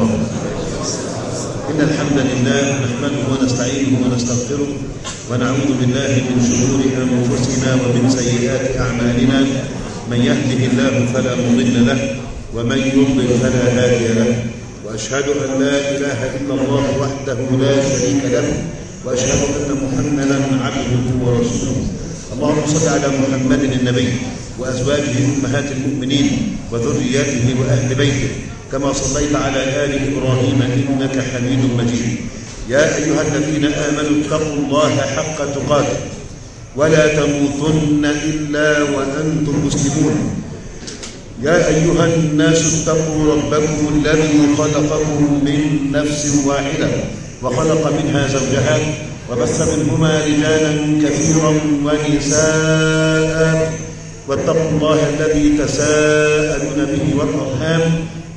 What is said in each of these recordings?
الله. إن الحمد لله نحمده ونستعينه ونستغفره ونعوذ بالله من شرور أنفسنا ومن سيئات أعمالنا. من يهده الله فلا مضل له ومن يضلل فلا هادي له. وأشهد أن لا إله إلا الله وحده لا شريك له. وأشهد أن محمدا عبده ورسوله. اللهم صل على محمد النبي وأزواجه أمهات المؤمنين وذرياته وأهل بيته. كما صليت على آل إبراهيم إنك حميد مجيد. يا أيها الذين آمنوا اتقوا الله حق تقاته. ولا تموتن إلا وأنتم مسلمون. يا أيها الناس اتقوا ربكم الذي خلقكم من نفس واحدة وخلق منها زوجها وبث منهما رجالا كثيرا ونساء. واتقوا الله الذي تساءلون به والأرحام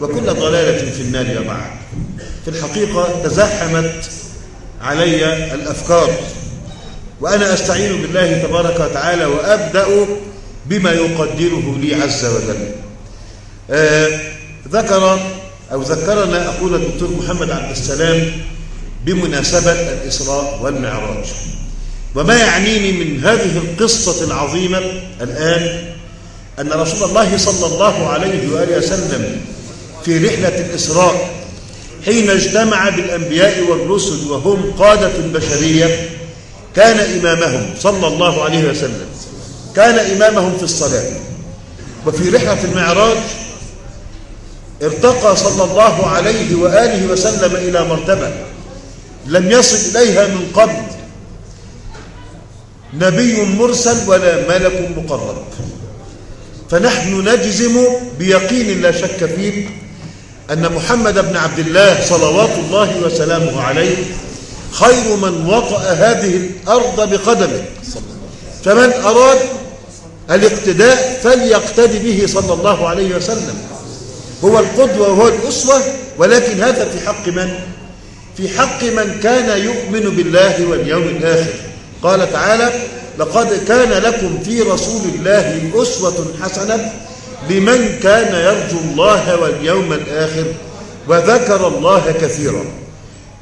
وكل ضلالة في النار وبعد في الحقيقة تزاحمت علي الأفكار وأنا أستعين بالله تبارك وتعالى وأبدأ بما يقدره لي عز وجل. آه ذكر أو ذكرنا أقول الدكتور محمد عبد السلام بمناسبة الإسراء والمعراج. وما يعنيني من هذه القصة العظيمة الآن أن رسول الله صلى الله عليه وآله وسلم في رحلة الإسراء حين اجتمع بالأنبياء والرسل وهم قادة البشرية كان إمامهم صلى الله عليه وسلم كان إمامهم في الصلاة. وفي رحلة المعراج ارتقى صلى الله عليه وآله وسلم إلى مرتبة لم يصل إليها من قبل نبي مرسل ولا ملك مقرب. فنحن نجزم بيقين لا شك فيه أن محمد بن عبد الله صلوات الله وسلامه عليه خير من وطأ هذه الأرض بقدمه. فمن أراد الاقتداء فليقتدي به صلى الله عليه وسلم. هو القدوة وهو الأسوة ولكن هذا في حق من؟ في حق من كان يؤمن بالله واليوم الآخر. قال تعالى لقد كان لكم في رسول الله أسوة حسنة لمن كان يرجو الله واليوم الآخر وذكر الله كثيرا.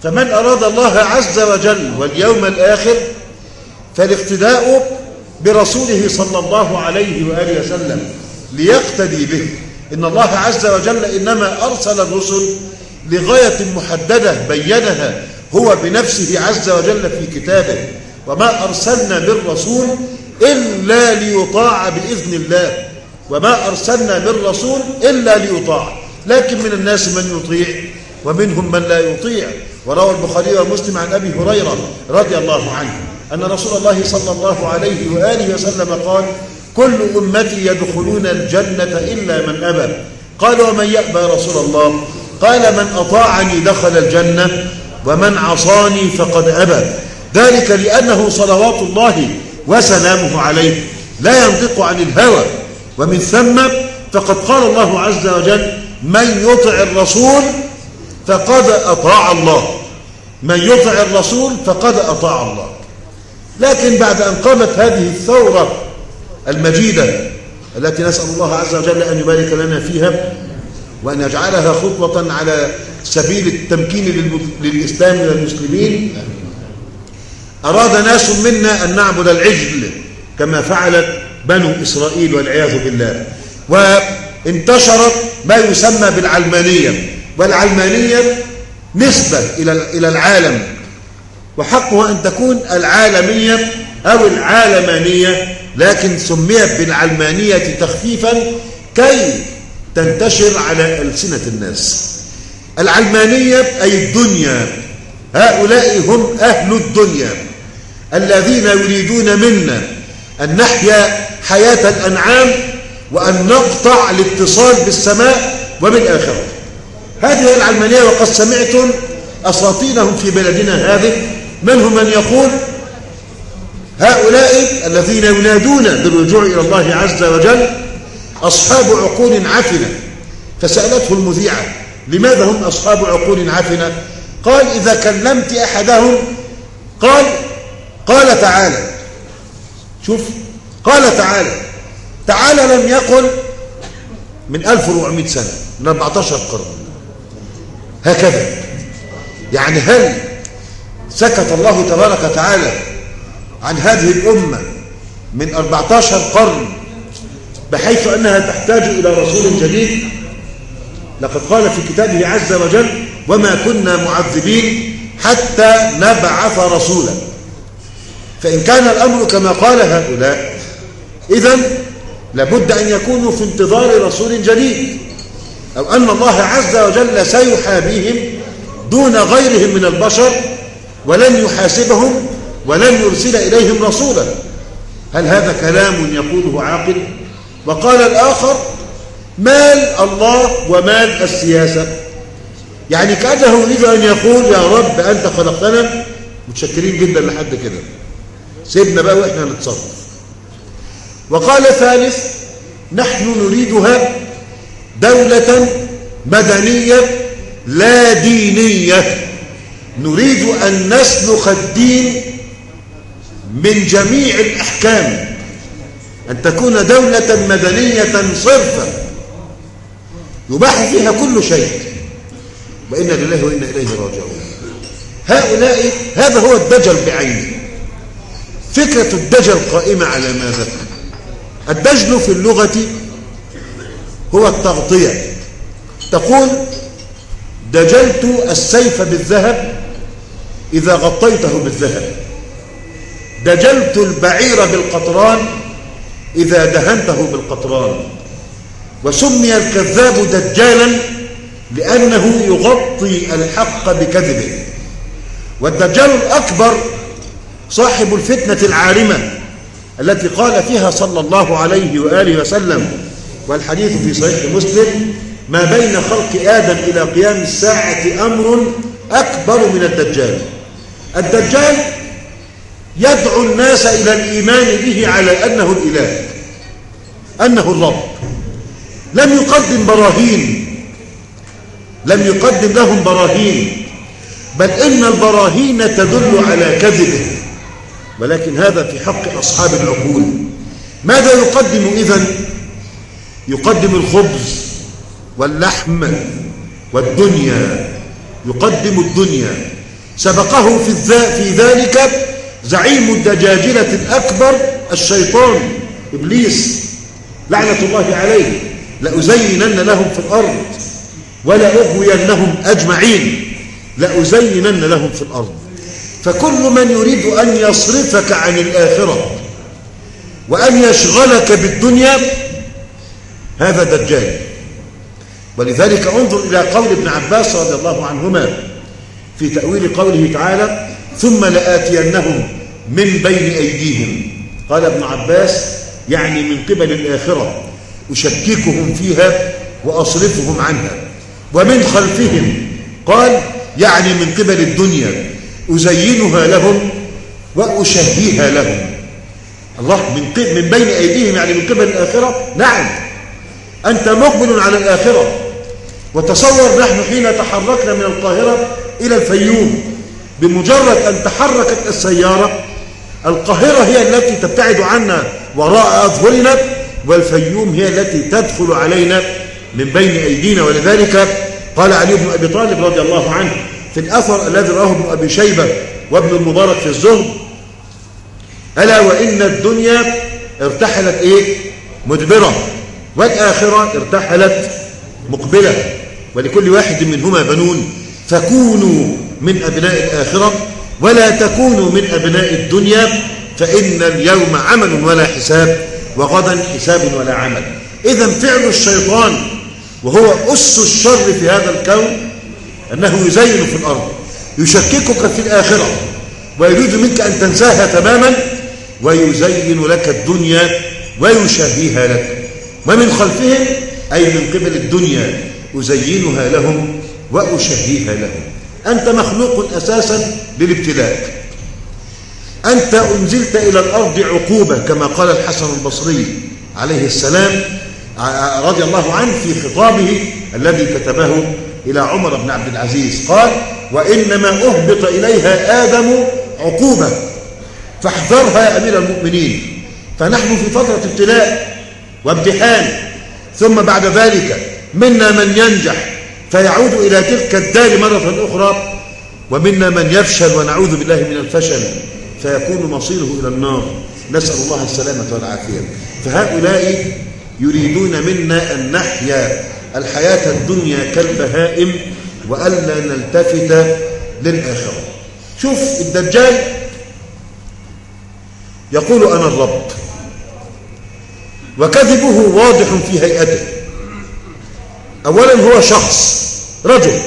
فمن أراد الله عز وجل واليوم الآخر فالاقتداء برسوله صلى الله عليه وآله وسلم ليقتدي به. إن الله عز وجل إنما أرسل الرسل لغاية محددة بينها هو بنفسه عز وجل في كتابه. وما أرسلنا من رسول إلا ليطاع بإذن الله. وما أرسلنا من رسول إلا ليطاع. لكن من الناس من يطيع ومنهم من لا يطيع. وروى البخاري ومسلم عن أبي هريرة رضي الله عنه أن رسول الله صلى الله عليه وآله وسلم قال كل أمتي يدخلون الجنة إلا من أبى. قال ومن يأبى رسول الله؟ قال من أطاعني دخل الجنة ومن عصاني فقد أبى. ذلك لأنه صلوات الله وسلامه عليه لا ينطق عن الهوى. ومن ثم فقد قال الله عز وجل من يطع الرسول فقد أطاع الله. من يطع الرسول فقد أطاع الله. لكن بعد أن قامت هذه الثورة المجيدة التي نسأل الله عز وجل أن يبارك لنا فيها وأن يجعلها خطوة على سبيل التمكين للإسلام والمسلمين أراد ناس منا أن نعبد العجل كما فعلت بنو إسرائيل والعياذ بالله. وانتشرت ما يسمى بالعلمانية. والعلمانية نسبة إلى العالم. وحقها أن تكون العالمية أو العالمانية لكن سميت بالعلمانية تخفيفا كي تنتشر على ألسنة الناس. العلمانية أي الدنيا هؤلاء هم أهل الدنيا. الذين يريدون منا أن نحيا حياة الأنعام وأن نقطع الاتصال بالسماء وبالآخرة هذه العلمانية وقد سمعتم أساطينهم في بلدنا هذه. منهم من يقول؟ هؤلاء الذين ينادون بالرجوع إلى الله عز وجل أصحاب عقول عفنة. فسألته المذيعة لماذا هم أصحاب عقول عفنة؟ قال إذا كلمت أحدهم قال قال تعالى شوف. قال تعالى تعالى لم يقل من 1400 سنة من 14 قرن. هكذا. يعني هل سكت الله تبارك وتعالى عن هذه الأمة من 14 قرن بحيث أنها تحتاج إلى رسول جديد؟ لقد قال في كتابه عز وجل وما كنا معذبين حتى نبعث رسولا. فإن كان الأمر كما قال هؤلاء إذا لابد أن يكونوا في انتظار رسول جديد أو أن الله عز وجل سيحابيهم دون غيرهم من البشر ولن يحاسبهم ولن يرسل إليهم رسولا. هل هذا كلام يقوله عاقل؟ وقال الآخر مال الله ومال السياسة. يعني كأنه يريد أن يقول يا رب أنت خلقتنا. متشكرين جدا لحد كده. سيبنا بقى وإحنا نتصرف وقال ثالث نحن نريدها دولة مدنية لا دينية. نريد أن نسلخ الدين من جميع الأحكام. أن تكون دولة مدنية صرفة يباح فيها كل شيء. وإنا لله وإنا إليه راجعون. هؤلاء هذا هو الدجل بعينه. فكرة الدجل قائمة على ماذا؟ الدجل في اللغة هو التغطية. تقول دجلت السيف بالذهب إذا غطيته بالذهب. دجلت البعير بالقطران إذا دهنته بالقطران. وسمي الكذاب دجالا لأنه يغطي الحق بكذبه. والدجال الأكبر صاحب الفتنة العارمة التي قال فيها صلى الله عليه وآله وسلم والحديث في صحيح مسلم ما بين خلق آدم إلى قيام الساعة أمر أكبر من الدجال. الدجال يدعو الناس إلى الإيمان به على أنه الإله أنه الرب. لم يقدم براهين لم يقدم لهم براهين بل إن البراهين تدل على كذبه. ولكن هذا في حق أصحاب العقول. ماذا يقدم إذن؟ يقدم الخبز واللحم والدنيا. يقدم الدنيا. سبقه في, في ذلك زعيم الدجاجلة الأكبر الشيطان إبليس. لعنة الله عليه. لأزينن لهم في الأرض. ولأغوينهم أجمعين. لأزينن لهم في الأرض. فكل من يريد أن يصرفك عن الآخرة وأن يشغلك بالدنيا هذا دجال. ولذلك انظر إلى قول ابن عباس رضي الله عنهما في تأويل قوله تعالى ثم لآتينهم من بين أيديهم قال ابن عباس يعني من قبل الآخرة أشككهم فيها وأصرفهم عنها. ومن خلفهم قال يعني من قبل الدنيا. أزينها لهم وأشهيها لهم. الله من من بين أيديهم يعني من قبل الآخرة؟ نعم. أنت مقبل على الآخرة. وتصور نحن حين تحركنا من القاهرة إلى الفيوم بمجرد أن تحركت السيارة القاهرة هي التي تبتعد عنا وراء أظهرنا والفيوم هي التي تدخل علينا من بين أيدينا. ولذلك قال علي بن أبي طالب رضي الله عنه في الأثر الذي رواه ابن أبي شيبة وابن المبارك في الزهد. ألا وإن الدنيا ارتحلت إيه؟ مدبرة. والآخرة ارتحلت مقبلة. ولكل واحد منهما بنون. فكونوا من أبناء الآخرة ولا تكونوا من أبناء الدنيا فإن اليوم عمل ولا حساب وغدا حساب ولا عمل. إذا فعل الشيطان وهو أس الشر في هذا الكون أنه يزين في الأرض يشككك في الآخرة ويريد منك أن تنساها تماما ويزين لك الدنيا ويشهيها لك. ومن خلفهم أي من قبل الدنيا أزينها لهم وأشهيها له أنت مخلوق أساسا للابتلاء. أنت أنزلت إلى الأرض عقوبة كما قال الحسن البصري عليه السلام رضي الله عنه في خطابه الذي كتبه إلى عمر بن عبد العزيز. قال وإنما أهبط إليها آدم عقوبة فاحذرها يا أمير المؤمنين. فنحن في فترة ابتلاء وامتحان ثم بعد ذلك منا من ينجح فيعود إلى تلك الدار مرة أخرى ومنا من يفشل ونعوذ بالله من الفشل فيكون مصيره إلى النار. نسأل الله السلامة والعافية. فهؤلاء يريدون منا أن نحيا الحياة الدنيا كالبهائم وألا نلتفت للآخرة. شوف الدجال يقول أنا الرب وكذبه واضح في هيئته. أولا هو شخص رجل.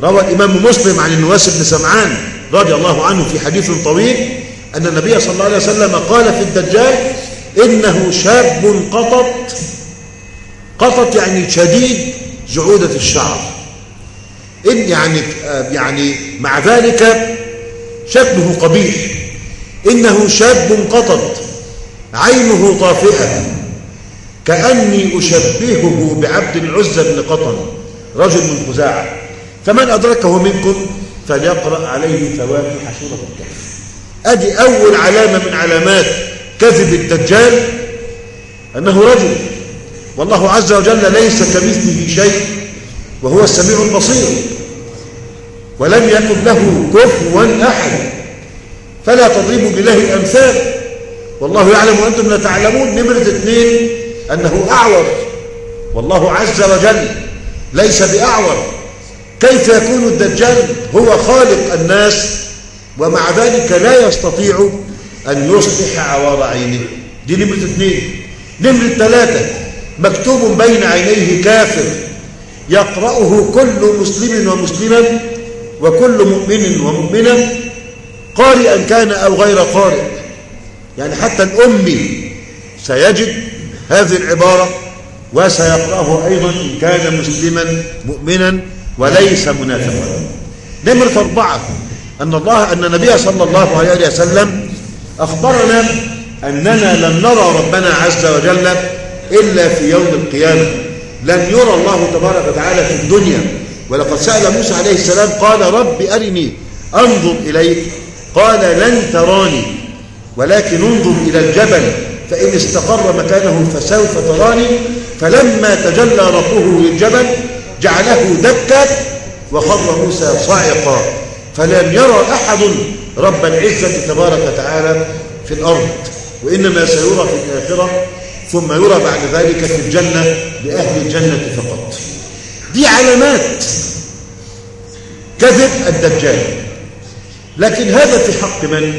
روى الإمام مسلم عن النواس بن سمعان رضي الله عنه في حديث طويل أن النبي صلى الله عليه وسلم قال في الدجال إنه شاب قطط قطط يعني شديد جعودة الشعر. إن يعني يعني مع ذلك شكله قبيح. إنه شاب قطط عينه طافئة. كأني أشبهه بعبد العزة بن قطن رجل من خزاعة فمن أدركه منكم فليقرأ عليه فواكه سورة الكهف. أدي أول علامة من علامات كذب الدجال؟ أنه رجل. والله عز وجل ليس كمثله شيء وهو السميع البصير ولم يكن له كفوا أحد فلا تضربوا بالله الأمثال والله يعلم وأنتم لا تعلمون نمرة اثنين أنه أعور والله عز وجل ليس بأعور كيف يكون الدجال هو خالق الناس ومع ذلك لا يستطيع أن يصلح عوار عينه دي نمرة اثنين نمرة ثلاثة مكتوب بين عينيه كافر يقرأه كل مسلم ومسلما وكل مؤمن ومؤمنة قارئا كان أو غير قارئ. يعني حتى الأمي سيجد هذه العبارة وسيقرأه أيضا إن كان مسلما مؤمنا وليس منافقا. نمرة أربعة أن الله أن النبي صلى الله عليه وسلم أخبرنا أننا لن نرى ربنا عز وجل إلا في يوم القيامة. لن يرى الله تبارك وتعالى في الدنيا. ولقد سأل موسى عليه السلام قال رب أرني أنظر إليك. قال لن تراني ولكن انظر إلى الجبل فإن استقر مكانه فسوف تراني. فلما تجلى ربه للجبل جعله دكا وخر موسى صاعقا. فلم يرى أحد رب العزة تبارك وتعالى في الأرض. وإنما سيرى في الآخرة ثم يرى بعد ذلك في الجنة لأهل الجنة فقط. دي علامات كذب الدجال. لكن هذا في حق من؟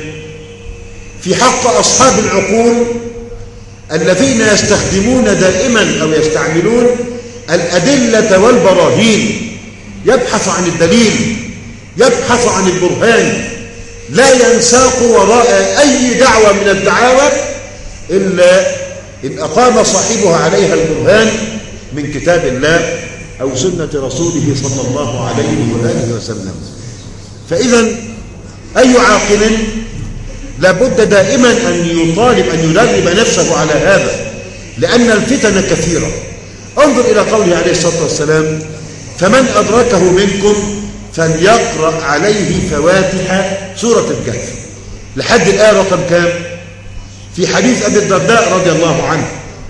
في حق أصحاب العقول الذين يستخدمون دائما أو يستعملون الأدلة والبراهين. يبحث عن الدليل يبحث عن البرهان. لا ينساق وراء أي دعوة من الدعاوى إلا إن أقام صاحبها عليها البرهان من كتاب الله أو سنة رسوله صلى الله عليه وآله وسلم. فإذا أي عاقل لابد دائما أن يطالب أن يدرب نفسه على هذا لأن الفتن كثيرة. انظر إلى قوله عليه الصلاة والسلام فمن أدركه منكم فليقرأ عليه فواتح سورة الكهف. لحد الآية رقم كام؟ في حديث أبي الدرداء رضي الله عنه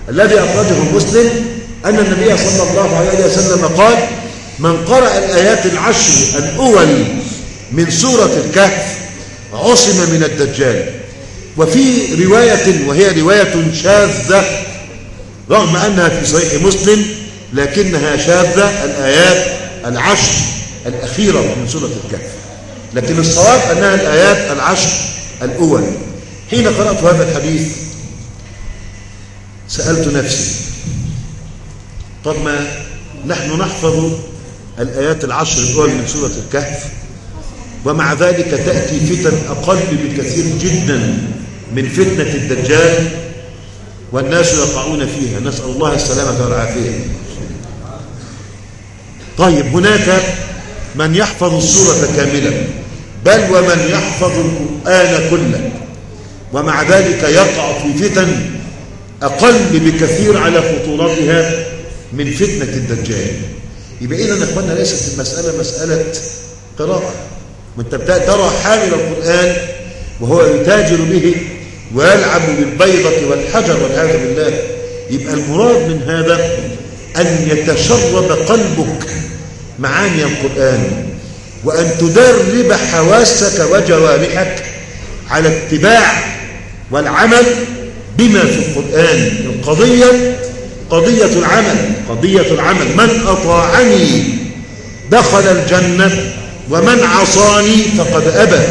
الذي أخرجه مسلم أن النبي صلى الله عليه وسلم قال من قرأ الآيات العشر الأول من سورة الكهف عصم من الدجال وفي رواية وهي رواية شاذة رغم أنها في صحيح مسلم لكنها شاذة الآيات العشر الأخيرة من سورة الكهف. لكن الصواب أنها الآيات العشر الأول. حين قرأت هذا الحديث سألت نفسي طب ما نحن نحفظ الآيات العشر الأول من سورة الكهف؟ ومع ذلك تأتي فتن أقل بكثير جدا من فتنة الدجال والناس يقعون فيها. نسأل الله السلامة والعافية. طيب هناك من يحفظ السورة كاملة بل ومن يحفظ القرآن كله. ومع ذلك يقع في فتن أقل بكثير على خطورتها من فتنة الدجال. يبقى إذا أخوانا ليست المسألة مسألة قراءة. وأنت ترى حامل القرآن وهو يتاجر به ويلعب بالبيضة والحجر والعياذ بالله. يبقى المراد من هذا أن يتشرب قلبك معاني القرآن وأن تدرب حواسك وجوارحك على اتباع والعمل بما في القرآن القضية قضية العمل قضية العمل. من أطاعني دخل الجنة ومن عصاني فقد أبى.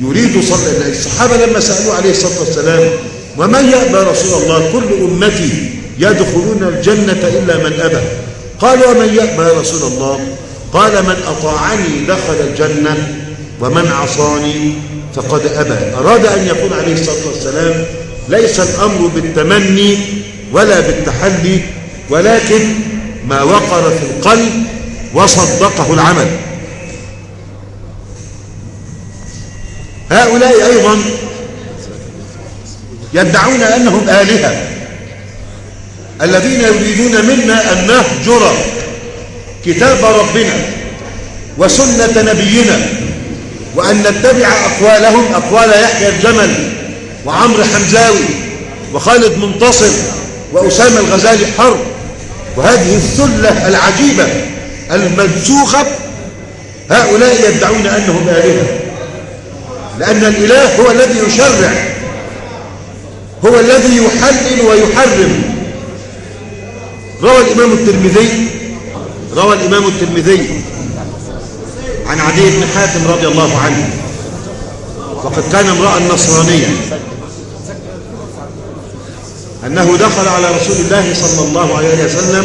يريد صلى الصحابة لما سألوا عليه الصلاة والسلام ومن يأبى رسول الله؟ كل أمتي يدخلون الجنة إلا من أبى. قال ومن يأبى رسول الله؟ قال من أطاعني دخل الجنة ومن عصاني فقد أبى. أراد أن يقول عليه الصلاة والسلام ليس الأمر بالتمني ولا بالتحلي ولكن ما وقر في القلب وصدقه العمل. هؤلاء أيضا يدعون أنهم آلهة. الذين يريدون منا أن نهجر كتاب ربنا وسنة نبينا. وأن نتبع أقوالهم. أقوال يحيى الجمل وعمر حمزاوي وخالد منتصر وأسامة الغزالي حرب. وهذه الثلة العجيبة المنسوخة هؤلاء يدعون أنهم آلهة لأن الإله هو الذي يشرع هو الذي يحلل ويحرم. روى الإمام الترمذي روى الإمام الترمذي عن عدي بن حاتم رضي الله عنه. وقد كان امرأ نصرانيا أنه دخل على رسول الله صلى الله عليه وسلم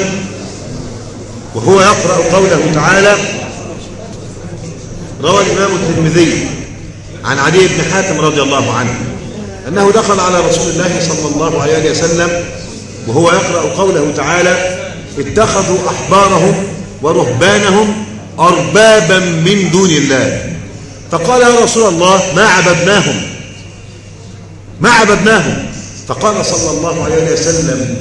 وهو يقرأ قوله تعالى روى الإمام الترمذي عن عدي بن حاتم رضي الله عنه. أنه دخل على رسول الله صلى الله عليه وسلم وهو يقرأ قوله تعالى اتخذوا أحبارهم ورهبانهم أربابا من دون الله. فقال يا رسول الله ما عبدناهم؟ ما عبدناهم؟ فقال صلى الله عليه وسلم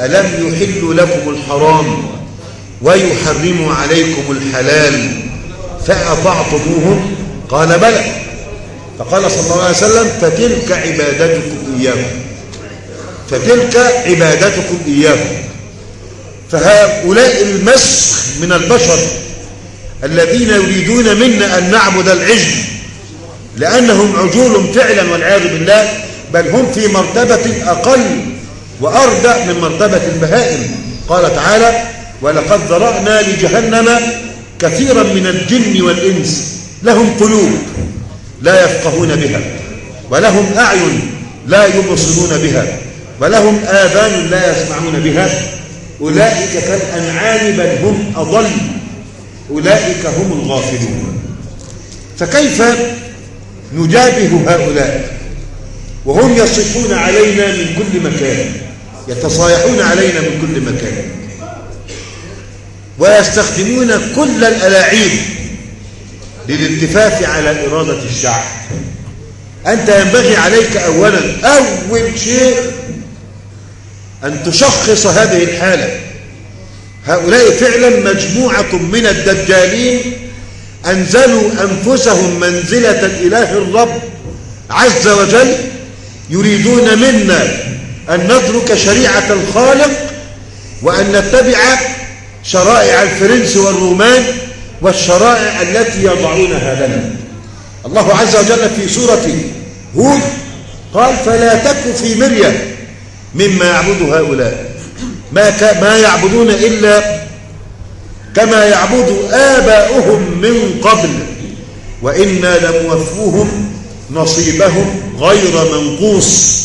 ألم يحل لكم الحرام ويحرموا عليكم الحلال فأطعتموهم؟ قال بلى. فقال صلى الله عليه وسلم فتلك عبادتكم إياهم. فتلك عبادتكم إياهم. فهؤلاء المسخ من البشر. الذين يريدون منا أن نعبد العجل لأنهم عجول فعلا والعياذ بالله بل هم في مرتبة أقل وأردأ من مرتبة البهائم. قال تعالى ولقد ذرأنا لجهنم كثيرا من الجن والإنس لهم قلوب لا يفقهون بها ولهم أعين لا يبصرون بها ولهم آذان لا يسمعون بها أولئك كالأنعام بل هم أضل. أولئك هم الغافلون. فكيف نجابه هؤلاء؟ وهم يصفون علينا من كل مكان يتصايحون علينا من كل مكان ويستخدمون كل الألاعيب للالتفاف على إرادة الشعب. أنت ينبغي عليك أولا أول شيء أن تشخص هذه الحالة. هؤلاء فعلا مجموعة من الدجالين أنزلوا أنفسهم منزلة الإله الرب عز وجل يريدون منا أن نترك شريعة الخالق وأن نتبع شرائع الفرنس والرومان والشرائع التي يضعونها لنا. الله عز وجل في سورة هود قال فلا تك في مرية مما يعبد هؤلاء. ما, ما يعبدون إلا كما يعبد آباؤهم من قبل وإنا لموفوهم نصيبهم غير منقوص.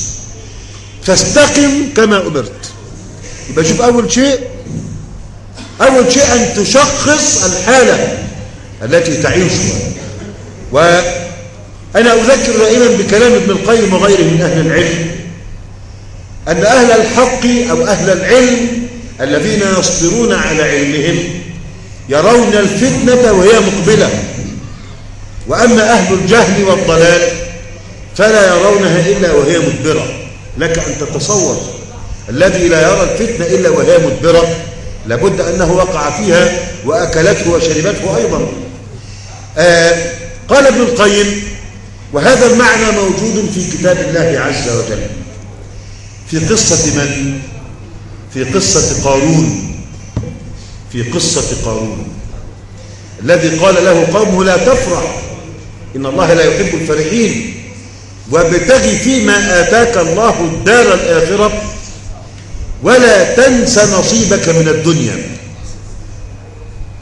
فاستقم كما أمرت. يبقى شوف أول شيء أول شيء أن تشخص الحالة التي تعيشها وأنا أذكر دائما بكلام ابن القيم وغيره من أهل العلم أن أهل الحق أو أهل العلم الذين يصبرون على علمهم يرون الفتنة وهي مقبلة. وأما أهل الجهل والضلال فلا يرونها إلا وهي مدبرة. لك أن تتصور الذي لا يرى الفتنة إلا وهي مدبرة. لابد أنه وقع فيها وأكلته وشربته أيضا. آه قال ابن القيم وهذا المعنى موجود في كتاب الله عز وجل. في قصة من؟ في قصة قارون. في قصة قارون. الذي قال له قومه لا تفرح إن الله لا يحب الفرحين. وابتغي فيما آتاك الله الدار الآخرة ولا تنس نصيبك من الدنيا.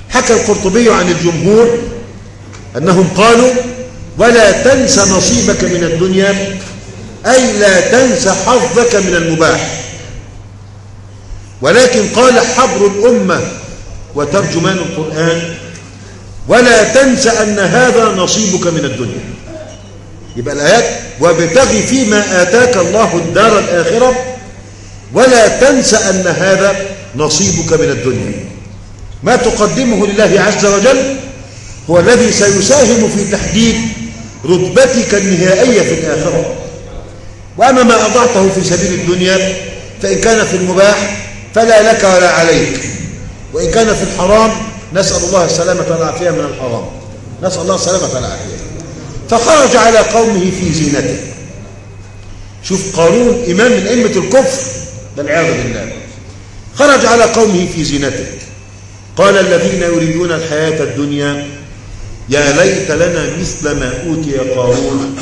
حكى القرطبي عن الجمهور أنهم قالوا ولا تنس نصيبك من الدنيا. أي لا تنس حظك من المباح. ولكن قال حبر الأمة وترجمان القرآن ولا تنس أن هذا نصيبك من الدنيا. يبقى الآيات وابتغي فيما آتاك الله الدار الآخرة ولا تنس أن هذا نصيبك من الدنيا. ما تقدمه لله عز وجل هو الذي سيساهم في تحديد رتبتك النهائية في الآخرة. وأما ما أضعته في سبيل الدنيا فإن كان في المباح فلا لك ولا عليك. وإن كان في الحرام نسأل الله السلامة والعافية من الحرام. نسأل الله السلامة والعافية. فخرج على قومه في زينته. شوف قارون إمام من أئمة الكفر والعياذ بالله. خرج على قومه في زينته. قال الذين يريدون الحياة الدنيا يا ليت لنا مثل ما أوتي قارون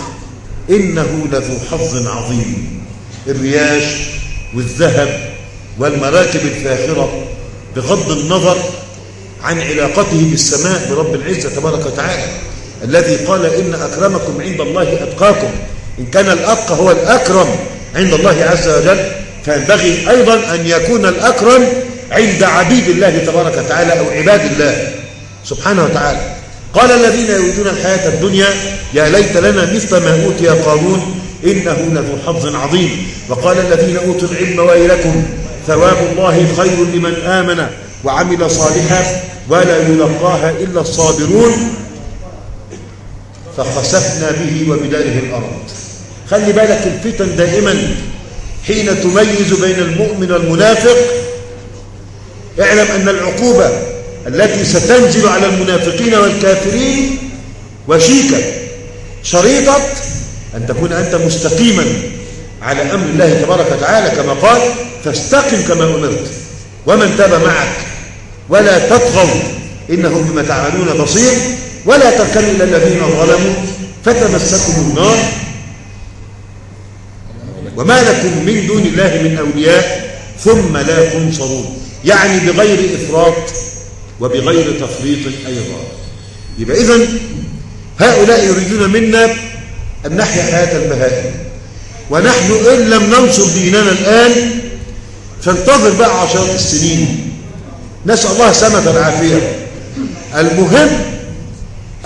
إنه لذو حظ عظيم. الرياش والذهب والمراكب الفاخرة بغض النظر عن علاقته بالسماء برب العزة تبارك وتعالى الذي قال إن أكرمكم عند الله أتقاكم إن كان الأتقى هو الأكرم عند الله عز وجل فينبغي أيضا أن يكون الأكرم عند عبيد الله تبارك وتعالى أو عباد الله سبحانه وتعالى. قال الذين يريدون الحياة الدنيا يا ليت لنا مثل ما أوتي قارون إنه لذو حظ عظيم. وقال الذين أوتوا العلم ويلكم ثواب الله خير لمن آمن وعمل صالحا ولا يلقاها إلا الصابرون. فخسفنا به وبداره الأرض. خلي بالك الفتن دائما حين تميز بين المؤمن والمنافق. اعلم أن العقوبة التي ستنزل على المنافقين والكافرين وشيكة شريطة أن تكون أنت مستقيما على أمر الله تبارك وتعالى كما قال فاستقم كما أمرت ومن تاب معك ولا تطغوا إنه بما تعملون بصير ولا تركنوا إلى الذين ظلموا فتمسكم النار. وما لكم من دون الله من أولياء ثم لا تنصرون يعني بغير إفراط وبغير تفريط أيضا. يبقى إذن هؤلاء يريدون منا أن نحيا حياة البهائم ونحن إن لم ننصر ديننا الآن فانتظر بقى عشرات السنين. نسأل الله سمة العافية المهم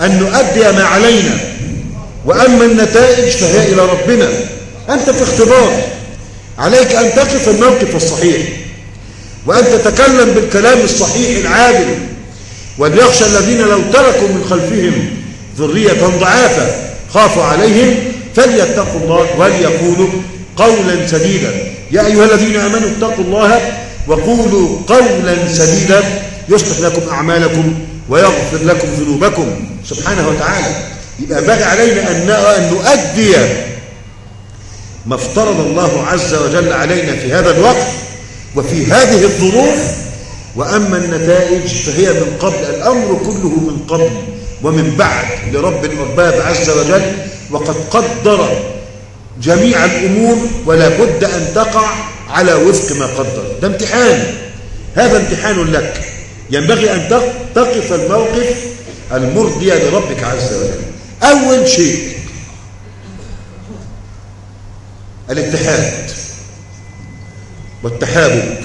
أن نؤدي ما علينا. وأما النتائج فهي إلى ربنا. أنت في اختبار. عليك أن تقف الموقف الصحيح. وأن تتكلم بالكلام الصحيح العادل وليخشى الذين لو تركوا من خلفهم ذرية ضعافة خافوا عليهم فليتقوا الله وليقولوا قولا سديدا. يا أيها الذين آمنوا اتقوا الله وقولوا قولا سديدا. يصلح لكم أعمالكم ويغفر لكم ذنوبكم. سبحانه وتعالى يبقى بقى علينا أن نؤدي ما افترض الله عز وجل علينا في هذا الوقت وفي هذه الظروف وأما النتائج فهي من قبل الأمر كله من قبل ومن بعد لرب الأرباب عز وجل وقد قدر جميع الأمور ولا بد أن تقع على وفق ما قدر. ده امتحان. هذا امتحان لك. ينبغي أن تقف الموقف المرضي لربك عز وجل. أول شيء الاتحاد والتحابب.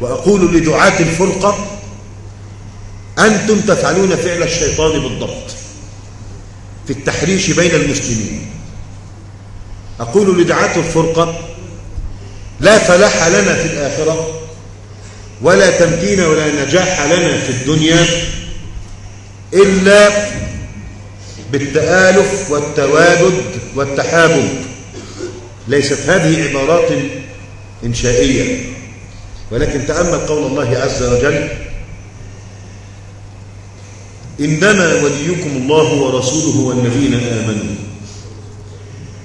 وأقول لدعاة الفرقة أنتم تفعلون فعل الشيطان بالضبط في التحريش بين المسلمين. أقول لدعاة الفرقة لا فلاح لنا في الآخرة ولا تمكين ولا نجاح لنا في الدنيا إلا بالتآلف والتوادد والتحابب. ليست هذه عبارات إنشائية ولكن تأمل قول الله عز وجل إنما وليكم الله ورسوله والذين آمنوا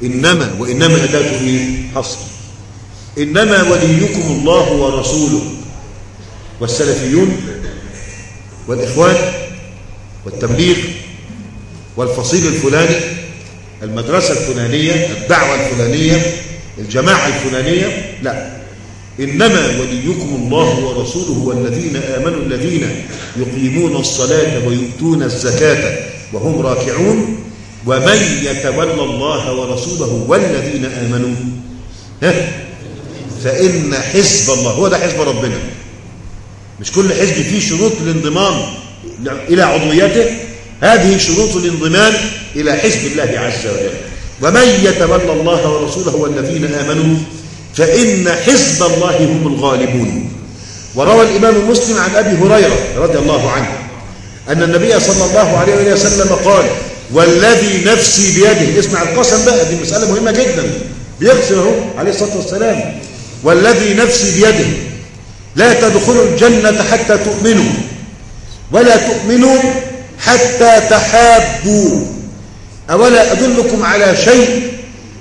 إنما وإنما أداة؟ حصر إنما وليكم الله ورسوله والسلفيون والإخوان والتبليغ والفصيل الفلاني المدرسة الفلانية الدعوة الفلانية الجماعة الفلانية لا. إنما وليكم الله ورسوله والذين آمنوا الذين يقيمون الصلاة ويؤتون الزكاة وهم راكعون. ومن يتولى الله ورسوله والذين آمنوا ها فإن حزب الله هو ده حزب ربنا. مش كل حزب فيه شروط الانضمام إلى عضويته هذه شروط الانضمام إلى حزب الله عز وجل. ومن يتولى الله ورسوله والذين آمنوا فإن حزب الله هم الغالبون. وروى الإمام مسلم عن أبي هريرة رضي الله عنه أن النبي صلى الله عليه وسلم قال والذي نفسي بيده. اسمع القسم بقى دي مسألة مهمة جدا. بيقسم اهو عليه الصلاة والسلام. والذي نفسي بيده. لا تدخلوا الجنة حتى تؤمنوا. ولا تؤمنوا حتى تحابوا. أولا أدلكم على شيء؟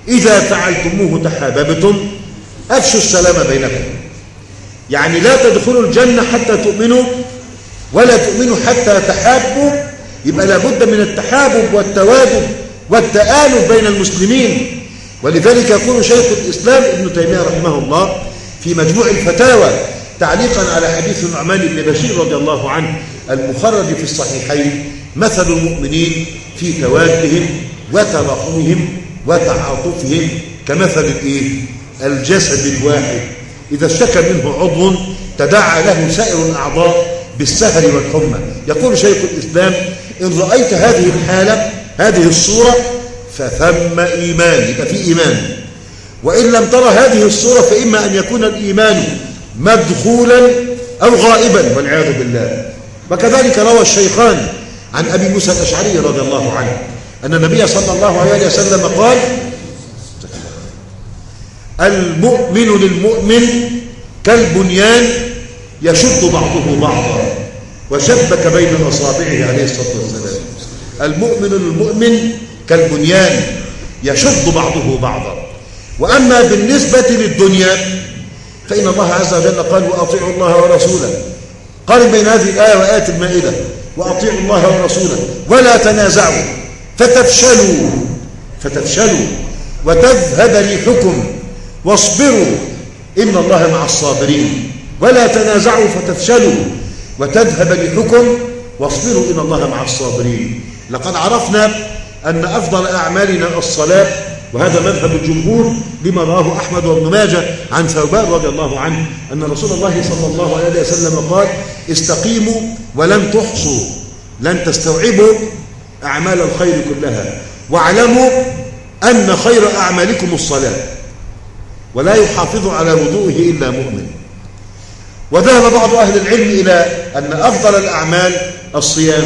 إذا فعلتموه تحاببتم. أفشوا السلام بينكم. يعني لا تدخلوا الجنة حتى تؤمنوا ولا تؤمنوا حتى تحابوا. يبقى لابد من التحابب والتوادد والتآلف بين المسلمين. ولذلك يقول شيخ الإسلام ابن تيمية رحمه الله في مجموع الفتاوى تعليقا على حديث النعمان بن بشير رضي الله عنه المخرج في الصحيحين مثل المؤمنين في توادهم وتراحمهم وتعاطفهم كمثل الإيه؟ الجسد الواحد. إذا اشتكى منه عضو تداعى له سائر الأعضاء بالسهر والحمى. يقول شيخ الإسلام إن رأيت هذه الحالة هذه الصورة فثم إيمان يبقى في إيمان. وإن لم ترى هذه الصورة فإما أن يكون الإيمان مدخولا أو غائبا والعياذ بالله. وكذلك روى الشيخان عن أبي موسى الأشعري رضي الله عنه أن النبي صلى الله عليه وسلم قال المؤمن للمؤمن كالبنيان يشد بعضه بعضا وشبك بين أصابعه عليه الصلاة والسلام. المؤمن للمؤمن كالبنيان يشد بعضه بعضا. وأما بالنسبة للدنيا فإن الله عز وجل قال وأطيعوا الله ورسوله. قارن بين هذه الآية وآية المائدة. وأطيعوا الله ورسوله ولا تنازعوا. فتفشلوا. فتفشلوا. وتذهب ريحكم. واصبروا. إن الله مع الصابرين. ولا تنازعوا فتفشلوا. وتذهب ريحكم. واصبروا إن الله مع الصابرين. لقد عرفنا أن أفضل أعمالنا الصلاة وهذا مذهب الجمهور لما رواه أحمد وابن ماجه عن ثوبان رضي الله عنه أن رسول الله صلى الله عليه وسلم قال استقيموا ولن تحصوا لن تستوعبوا أعمال الخير كلها واعلموا أن خير أعمالكم الصلاة ولا يحافظ على وضوءه إلا مؤمن. وذهب بعض أهل العلم إلى أن أفضل الأعمال الصيام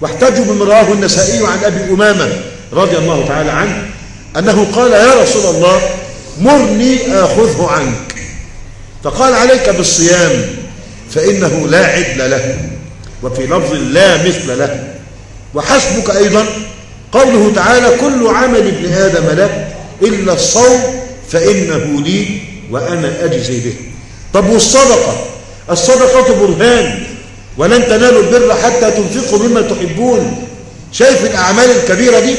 واحتجوا بما رواه النسائي عن أبي أمامة رضي الله تعالى عنه أنه قال يا رسول الله مرني آخذه عنك. فقال عليك بالصيام فإنه لا عدل له وفي لفظ لا مثل له. وحسبك أيضا قوله تعالى كل عمل ابن آدم له إلا الصوم فإنه لي وأنا أجزي به. طب والصدقة؟ الصدقة برهان ولن تنالوا البر حتى تنفقوا مما تحبون. شايف الأعمال الكبيرة دي؟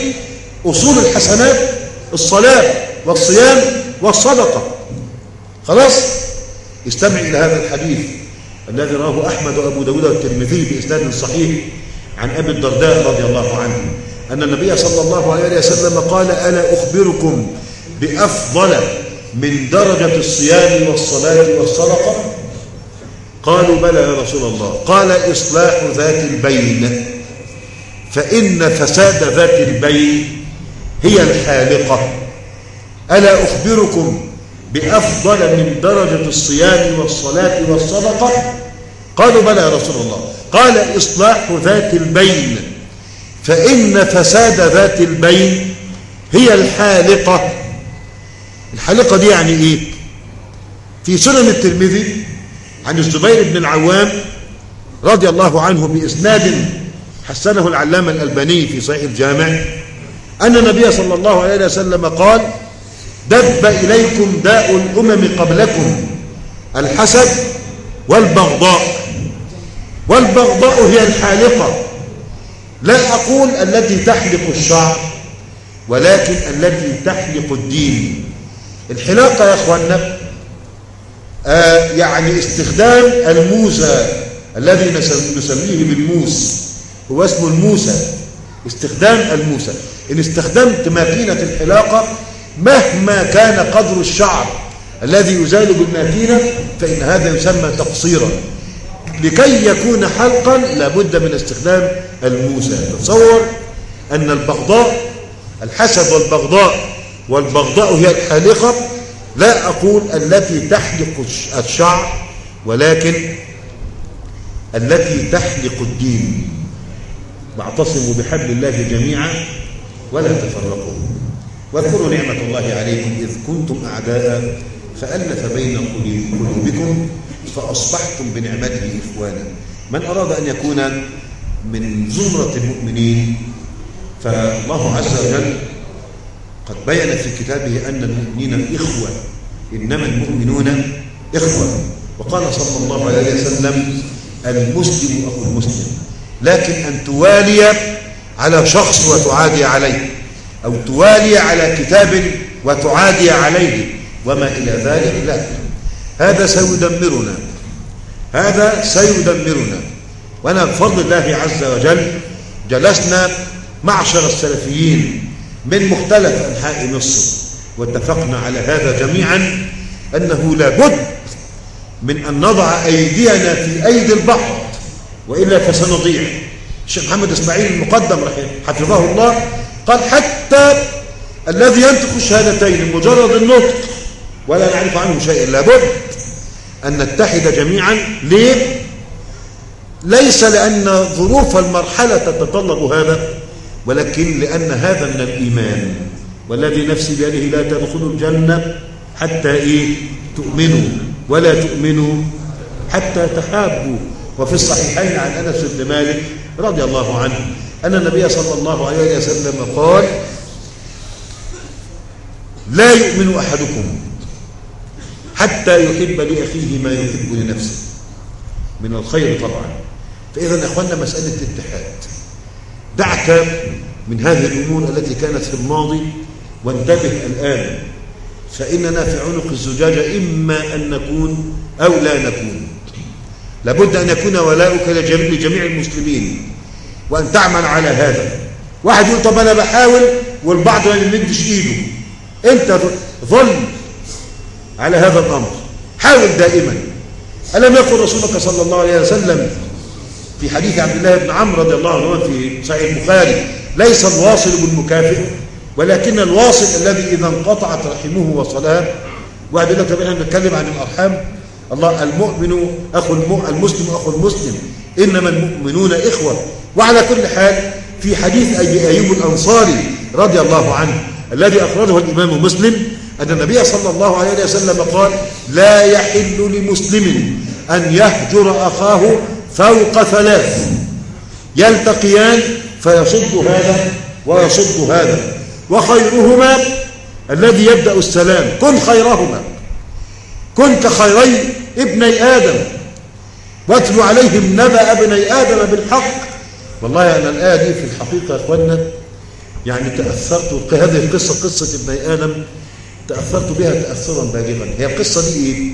أصول الحسنات الصلاة والصيام والصدقة. خلاص؟ استمع إلى هذا الحديث الذي رواه أحمد وأبو داود والترمذي بإسناد صحيح عن أبي الدرداء رضي الله عنه أن النبي صلى الله عليه وسلم قال ألا أخبركم بأفضل من درجة الصيام والصلاة والصدقة؟ قالوا بلى يا رسول الله. قال إصلاح ذات البين. فإن فساد ذات البين هي الحالقة. ألا أخبركم بأفضل من درجة الصيام والصلاة والصدقة؟ قالوا بلى يا رسول الله. قال إصلاح ذات البين. فإن فساد ذات البين هي الحالقة. الحالقة دي يعني إيه؟ في سنن الترمذي عن الزبير بن العوام رضي الله عنه بإسناد حسنه العلامة الألباني في صحيح الجامع أن النبي صلى الله عليه وسلم قال دب إليكم داء الأمم قبلكم الحسد والبغضاء. والبغضاء هي الحالقة. لا أقول التي تحلق الشعر ولكن التي تحلق الدين. الحلاقة يا أخوانا آه يعني استخدام الموسى الذي نسميه بالموس هو اسمه الموسى. استخدام الموسى. إن استخدمت ماكينة الحلاقة مهما كان قدر الشعر الذي يزال بالماكينة فإن هذا يسمى تقصيرا. لكي يكون حلقا لابد من استخدام الموسى. تصور أن البغضاء الحسد والبغضاء والبغضاء هي الحالقة. لا أقول التي تحلق الشعر ولكن التي تحلق الدين. واعتصموا بحبل الله جميعا. ولا تفرقوا. واذكروا نعمة الله عليكم إذ كنتم أعداء فألف بين قلوبكم فأصبحتم بنعمته إخوانا. من أراد أن يكون من زمرة المؤمنين فالله عز وجل قد بين في كتابه أن المؤمنين إخوة إنما المؤمنون إخوة. وقال صلى الله عليه وسلم المسلم أخو المسلم لكن أن توالي على شخص وتعادي عليه أو توالي على كتاب وتعادي عليه وما إلى ذلك لا. هذا سيدمرنا. هذا سيدمرنا. وأنا بفضل الله عز وجل جلسنا معشر السلفيين من مختلف أنحاء مصر واتفقنا على هذا جميعا أنه لابد من أن نضع أيدينا في أيدي البعض وإلا فسنضيع. الشيخ محمد إسماعيل المقدم حفظه الله قال حتى الذي ينطق الشهادتين مجرد النطق ولا نعرف عنه شيئا لابد أن نتحد جميعا. ليه؟ ليس لأن ظروف المرحلة تتطلب هذا ولكن لأن هذا من الإيمان والذي نفسي بيده لا تدخلوا الجنة حتى إيه؟ تؤمنوا ولا تؤمنوا حتى تحابوا. وفي الصحيحين عن أنس بن مالك رضي الله عنه. أن النبي صلى الله عليه وسلم قال لا يؤمن أحدكم حتى يحب لأخيه ما يحب لنفسه. من الخير طبعا. فإذا أخوانا مسألة اتحاد دعك من هذه الأمور التي كانت في الماضي وانتبه الآن. فإننا في عنق الزجاجة إما أن نكون أو لا نكون. لابد أن يكون ولاؤك لجميع المسلمين وأن تعمل على هذا. واحد يقول طب أنا بحاول والبعض ما يمدش إيده. أنت ظل على هذا الأمر. حاول دائما. ألم يقل رسولك صلى الله عليه وسلم في حديث عبد الله بن عمرو رضي الله عنه في صحيح البخاري ليس الواصل بالمكافئ ولكن الواصل الذي إذا انقطعت رحمه وصلاه. واحد يقول لك إحنا بنتكلم عن الأرحام؟ الله المؤمن أخو المسلم أخو المسلم. إنما المؤمنون إخوة. وعلى كل حال في حديث أبي أيوب الأنصاري رضي الله عنه الذي أخرجه الإمام مسلم أن النبي صلى الله عليه وسلم قال لا يحل لمسلم أن يهجر أخاه فوق ثلاث. يلتقيان فيصد هذا ويصد هذا. وخيرهما الذي يبدأ السلام. كن خيرهما. كن كخيري ابني آدم. واتلو عليهم نبأ ابني آدم بالحق. والله أنا الآية دي في الحقيقة يا أخوانا يعني تأثرت هذه القصة قصة ابني آدم تأثرت بها تأثرا بالغا. هي القصة دي إيه؟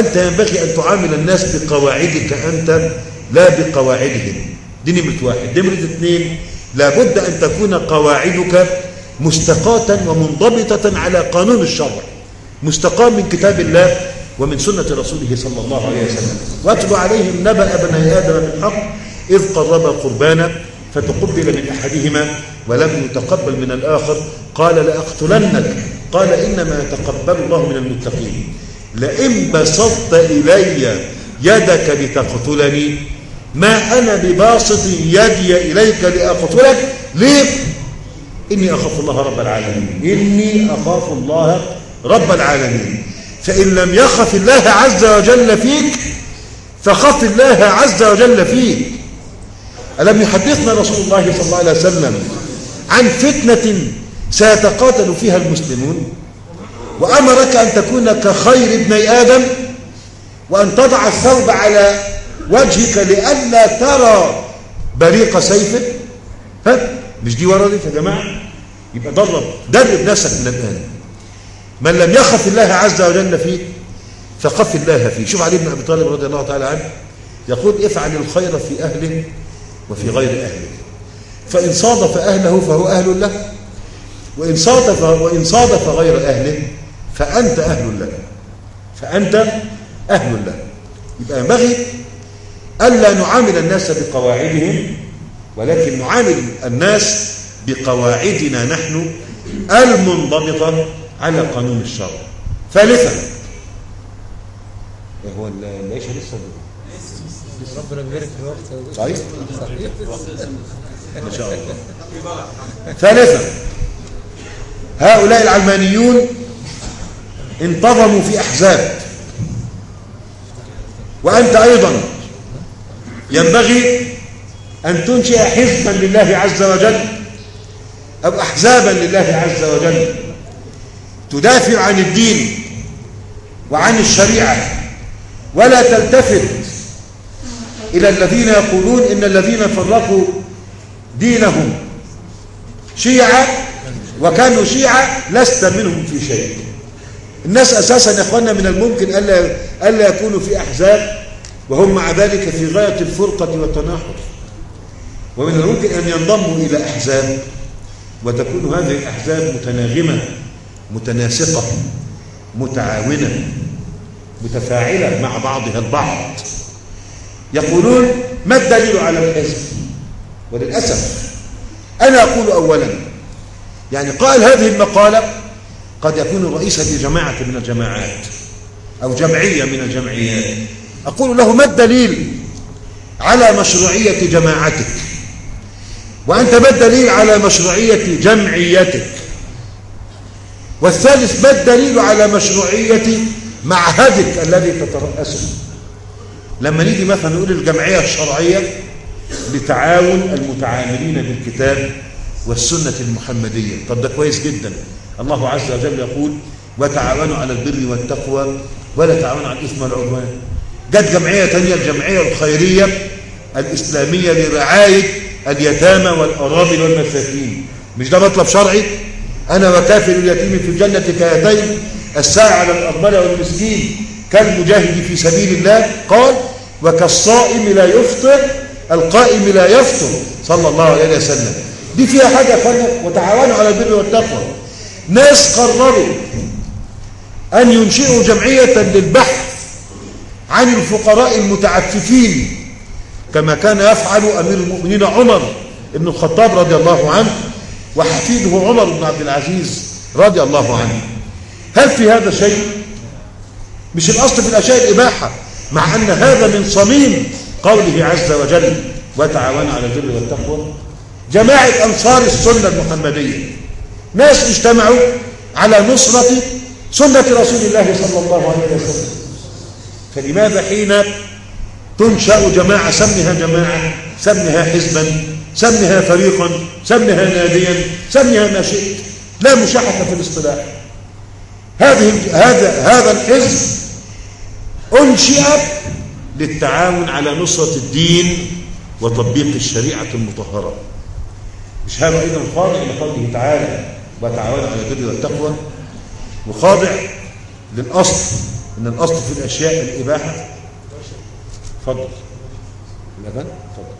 أنت ينبغي أن تعامل الناس بقواعدك أنت لا بقواعدهم. دي نمرة واحد. نمرة اثنين لابد أن تكون قواعدك مستقاة ومنضبطة على قانون الشرع. مستقاة من كتاب الله ومن سنة رسوله صلى الله عليه وسلم. واتلو عليهم نبأ بني آدم بالحق إذ قرب قربانا فتقبل من أحدهما ولم يتقبل من الآخر. قال لأقتلنك. قال إنما يتقبل الله من المتقين. لئن بسطت إلي يدك لتقتلني ما أنا بباسط يدي إليك لأقتلك. ليه؟ إني أخاف الله رب العالمين. إني أخاف الله رب العالمين. فإن لم يخف الله عز وجل فيك فخف الله عز وجل فيك. ألم يحدثنا رسول الله صلى الله عليه وسلم عن فتنة سيتقاتل فيها المسلمون؟ وأمرك أن تكون كخير ابن آدم وأن تضع الثوب على وجهك لئلا ترى بريق سيفه ها؟ مش دي وردت يا جماعة؟ يبقى درب. درب نفسك من الآن. من لم يخف الله عز وجل فيه فخف الله فيه. شوف علي بن أبي طالب رضي الله تعالى عنه يقول افعل الخير في أهله وفي غير أهله فإن صادف أهله فهو أهل له وإن صادف, وإن صادف غير أهله فأنت أهل له. فأنت أهل له. يبقى ينبغي ألا نعامل الناس بقواعدهم ولكن نعامل الناس بقواعدنا نحن المنضبطة على قانون الشرع. ثالثا. هو العيشة لسه ربنا يبارك في الوقت. صحيح صحيح. ما شاء الله. ثالثا. هؤلاء العلمانيون انتظموا في أحزاب. وأنت أيضا. ينبغي أن تنشئ حزبا لله عز وجل أو أحزابا لله عز وجل. تدافع عن الدين وعن الشريعة ولا تلتفت إلى الذين يقولون إن الذين فرقوا دينهم شيعة وكانوا شيعة لست منهم في شيء. الناس أساسا يا أخوانا من الممكن ألا, ألا يكونوا في أحزاب وهم مع ذلك في غاية الفرقة والتناحر. ومن الممكن أن ينضموا إلى أحزاب وتكون هذه الأحزاب متناغمة. متناسقة متعاونة متفاعلة مع بعضها البعض. يقولون ما الدليل على الحزب وللأسف أنا أقول أولا يعني قال هذه المقالة قد يكون رئيسا لجماعة من الجماعات أو جمعية من الجمعيات. أقول له ما الدليل على مشروعية جماعتك؟ وأنت ما الدليل على مشروعية جمعيتك؟ والثالث ما الدليل على مشروعية معهدك الذي تترأسه لما نيجي مثلا نقول الجمعية الشرعية لتعاون المتعاملين بالكتاب والسنة المحمدية. طب ده كويس جدا. الله عز وجل يقول وتعاونوا على البر والتقوى ولا تعاونوا على الإثم والعدوان. جت جمعية تانية الجمعية الخيرية الإسلامية لرعاية اليتامى والأرامل والمساكين. مش ده مطلب شرعي؟ أنا وكافل اليتيم في الجنة كيتين الساعة على الأرملة والمسكين كالمجاهد في سبيل الله قال وكالصائم لا يفطر القائم لا يفطر. صلى الله عليه وسلم. دي فيها حاجة فنة وتعاونوا على البر والتقوى. ناس قرروا أن ينشئوا جمعية للبحث عن الفقراء المتعففين كما كان يفعل أمير المؤمنين عمر بن الخطاب رضي الله عنه. وحفيده عمر بن عبد العزيز رضي الله عنه. هل في هذا شيء؟ مش الأصل في الأشياء الإباحة مع أن هذا من صميم قوله عز وجل وتعاون على البر والتقوى جماعة أنصار السنة المحمدية ناس اجتمعوا على نصرة سنة رسول الله صلى الله عليه وسلم. فلماذا حين تنشأ جماعة سمها جماعة سمها حزبا سمها فريقا سمها ناديا سمها ما شئت. لا مشاحة في الاصطلاح. هذه هذا هذا الحزب أنشئ للتعاون على نصرة الدين وتطبيق الشريعة المطهرة. مش هذا أيضا خاضع لقوله تعالى وتعاون على البر والتقوى وخاضع للأصل إن الأصل في الأشياء الإباحة. تفضل. الأذان؟ تفضل.